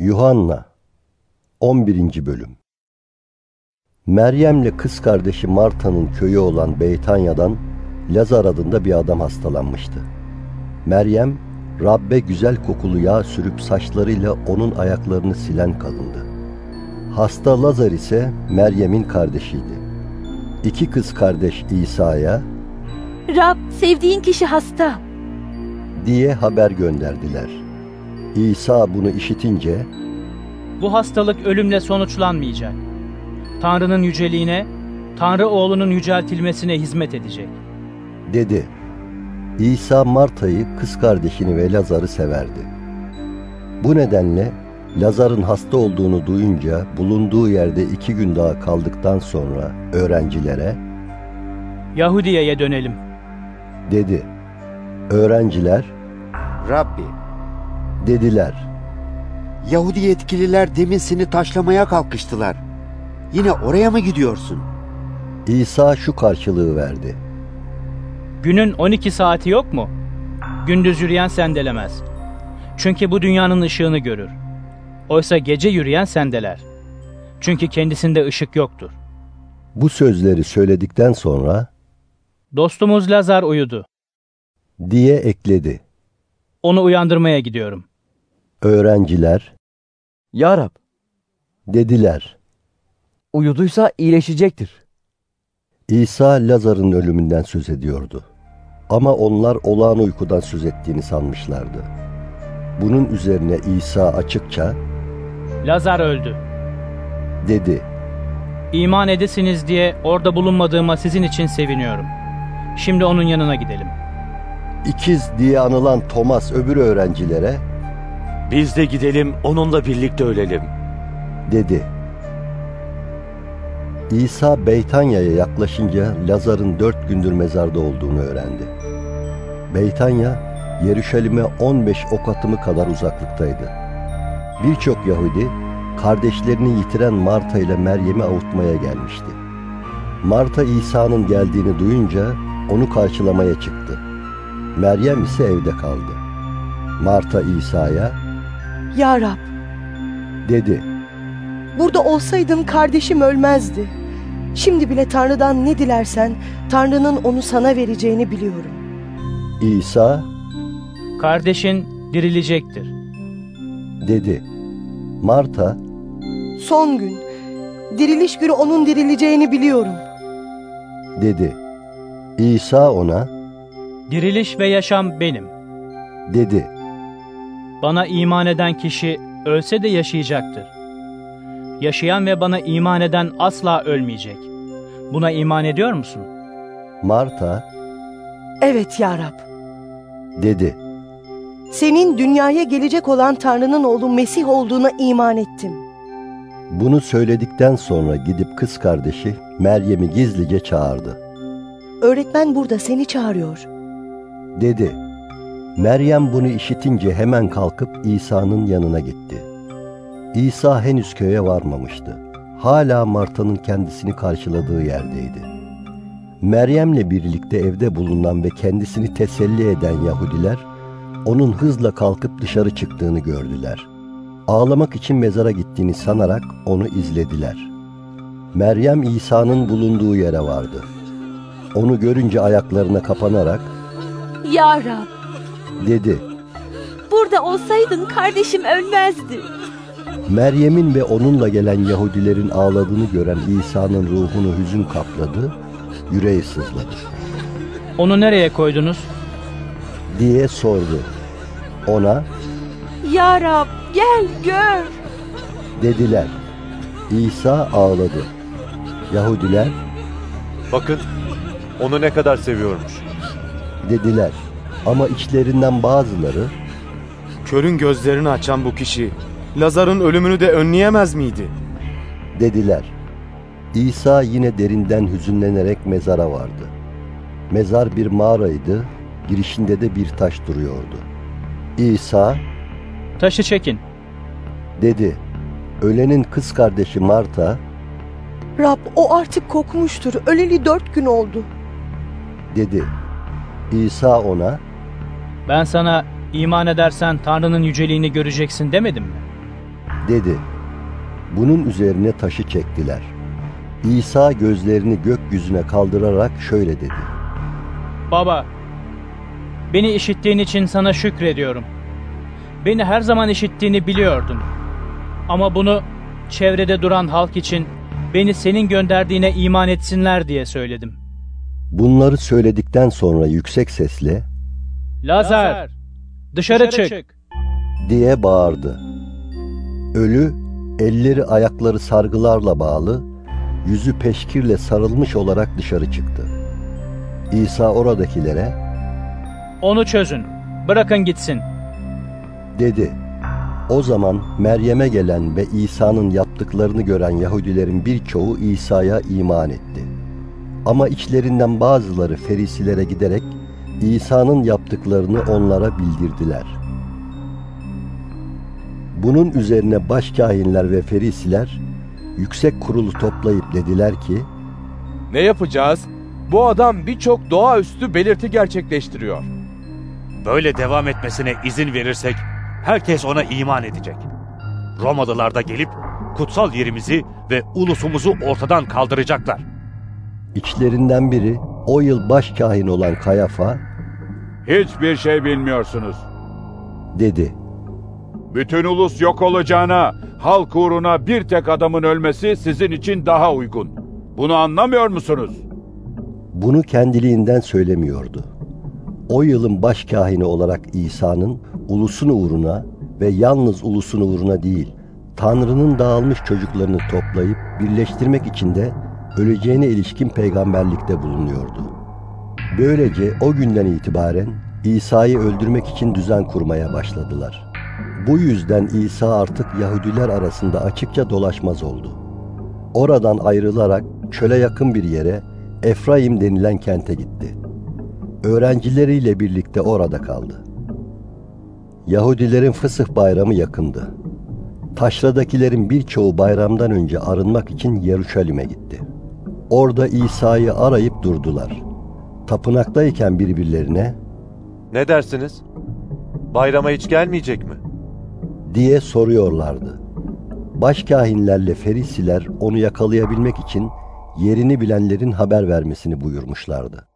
Yuhanna 11. Bölüm Meryem'le kız kardeşi Marta'nın köyü olan Beytanya'dan Lazar adında bir adam hastalanmıştı. Meryem, Rabbe güzel kokulu yağ sürüp saçlarıyla onun ayaklarını silen kadındı. Hasta Lazar ise Meryem'in kardeşiydi. İki kız kardeş İsa'ya Rab sevdiğin kişi hasta. diye haber gönderdiler. İsa bunu işitince Bu hastalık ölümle sonuçlanmayacak. Tanrı'nın yüceliğine, Tanrı oğlunun yüceltilmesine hizmet edecek. dedi. İsa Marta'yı, kız kardeşini ve Lazar'ı severdi. Bu nedenle Lazar'ın hasta olduğunu duyunca bulunduğu yerde iki gün daha kaldıktan sonra öğrencilere Yahudiye'ye dönelim. dedi. Öğrenciler Rabbi, dediler. Yahudi yetkililer demin seni taşlamaya kalkıştılar. Yine oraya mı gidiyorsun? İsa şu karşılığı verdi. Günün 12 saati yok mu? Gündüz yürüyen sendelemez. Çünkü bu dünyanın ışığını görür. Oysa gece yürüyen sendeler. Çünkü kendisinde ışık yoktur. Bu sözleri söyledikten sonra Dostumuz Lazar uyudu. diye ekledi. Onu uyandırmaya gidiyorum. Öğrenciler Ya Rab, dediler. uyuduysa iyileşecektir. İsa Lazar'ın ölümünden söz ediyordu. Ama onlar olağan uykudan söz ettiğini sanmışlardı. Bunun üzerine İsa açıkça Lazar öldü. dedi. İman edesiniz diye orada bulunmadığıma sizin için seviniyorum. Şimdi onun yanına gidelim. İkiz diye anılan Thomas öbür öğrencilere Biz de gidelim onunla birlikte ölelim. dedi. İsa Beytanya'ya yaklaşınca Lazar'ın dört gündür mezarda olduğunu öğrendi. Beytanya, Yeruşalim'e 15 ok atımı kadar uzaklıktaydı. Birçok Yahudi, kardeşlerini yitiren Marta ile Meryem'i avutmaya gelmişti. Marta İsa'nın geldiğini duyunca onu karşılamaya çıktı. Meryem ise evde kaldı. Marta İsa'ya Ya Rab, dedi. burada olsaydın kardeşim ölmezdi. Şimdi bile Tanrı'dan ne dilersen Tanrı'nın onu sana vereceğini biliyorum. İsa Kardeşin dirilecektir. dedi. Marta Son gün, diriliş günü onun dirileceğini biliyorum. dedi. İsa ona Diriliş ve yaşam benim. dedi. Bana iman eden kişi ölse de yaşayacaktır. Yaşayan ve bana iman eden asla ölmeyecek. Buna iman ediyor musun? Marta Evet ya Rab, dedi. senin dünyaya gelecek olan Tanrı'nın oğlu Mesih olduğuna iman ettim. Bunu söyledikten sonra gidip kız kardeşi Meryem'i gizlice çağırdı. Öğretmen burada seni çağırıyor. Dedi. Meryem bunu işitince hemen kalkıp İsa'nın yanına gitti. İsa henüz köye varmamıştı. Hala Marta'nın kendisini karşıladığı yerdeydi. Meryem'le birlikte evde bulunan ve kendisini teselli eden Yahudiler, onun hızla kalkıp dışarı çıktığını gördüler. Ağlamak için mezara gittiğini sanarak onu izlediler. Meryem İsa'nın bulunduğu yere vardı. Onu görünce ayaklarına kapanarak Ya Rab dedi. burada olsaydın kardeşim ölmezdi. Meryem'in ve onunla gelen Yahudilerin ağladığını gören İsa'nın ruhunu hüzün kapladı, yüreği sızladı Onu nereye koydunuz? diye sordu. Ona Ya Rab gel gör. dediler. İsa ağladı. Yahudiler Bakın onu ne kadar seviyormuş. dediler. Ama içlerinden bazıları Körün gözlerini açan bu kişi Lazar'ın ölümünü de önleyemez miydi? dediler. İsa yine derinden hüzünlenerek mezara vardı. Mezar bir mağaraydı, girişinde de bir taş duruyordu. İsa Taşı çekin. dedi. Ölenin kız kardeşi Marta Rab o artık kokmuştur. Öleli dört gün oldu. dedi. İsa ona Ben sana iman edersen Tanrı'nın yüceliğini göreceksin demedim mi? dedi. Bunun üzerine taşı çektiler. İsa gözlerini gökyüzüne kaldırarak şöyle dedi. Baba, beni işittiğin için sana şükrediyorum. Beni her zaman işittiğini biliyordum. Ama bunu çevrede duran halk için beni senin gönderdiğine iman etsinler diye söyledim. Bunları söyledikten sonra yüksek sesle Lazar, dışarı, çık. diye bağırdı. Ölü, elleri ayakları sargılarla bağlı, yüzü peşkirle sarılmış olarak dışarı çıktı. İsa oradakilere Onu çözün, bırakın gitsin. dedi. O zaman Meryem'e gelen ve İsa'nın yaptıklarını gören Yahudilerin birçoğu İsa'ya iman etti. Ama içlerinden bazıları Ferisilere giderek İsa'nın yaptıklarını onlara bildirdiler. Bunun üzerine başkâhinler ve Ferisiler yüksek kurulu toplayıp dediler ki, Ne yapacağız? Bu adam birçok doğaüstü belirti gerçekleştiriyor. Böyle devam etmesine izin verirsek herkes ona iman edecek. Romalılar da gelip kutsal yerimizi ve ulusumuzu ortadan kaldıracaklar. İçlerinden biri o yıl başkâhin olan Kayafa Hiçbir şey bilmiyorsunuz. dedi. Bütün ulus yok olacağına, halk uğruna bir tek adamın ölmesi sizin için daha uygun. Bunu anlamıyor musunuz? Bunu kendiliğinden söylemiyordu. O yılın başkâhini olarak İsa'nın ulusun uğruna ve yalnız ulusun uğruna değil, Tanrı'nın dağılmış çocuklarını toplayıp birleştirmek için de öleceğine ilişkin peygamberlikte bulunuyordu. Böylece o günden itibaren İsa'yı öldürmek için düzen kurmaya başladılar. Bu yüzden İsa artık Yahudiler arasında açıkça dolaşmaz oldu. Oradan ayrılarak çöle yakın bir yere Efraim denilen kente gitti. Öğrencileriyle birlikte orada kaldı. Yahudilerin Fısıh bayramı yakındı. Taşradakilerin birçoğu bayramdan önce arınmak için Yeruşalim'e gitti. Orada İsa'yı arayıp durdular. Tapınaktayken birbirlerine Ne dersiniz? Bayrama hiç gelmeyecek mi? diye soruyorlardı. Başkahinlerle Ferisiler onu yakalayabilmek için yerini bilenlerin haber vermesini buyurmuşlardı.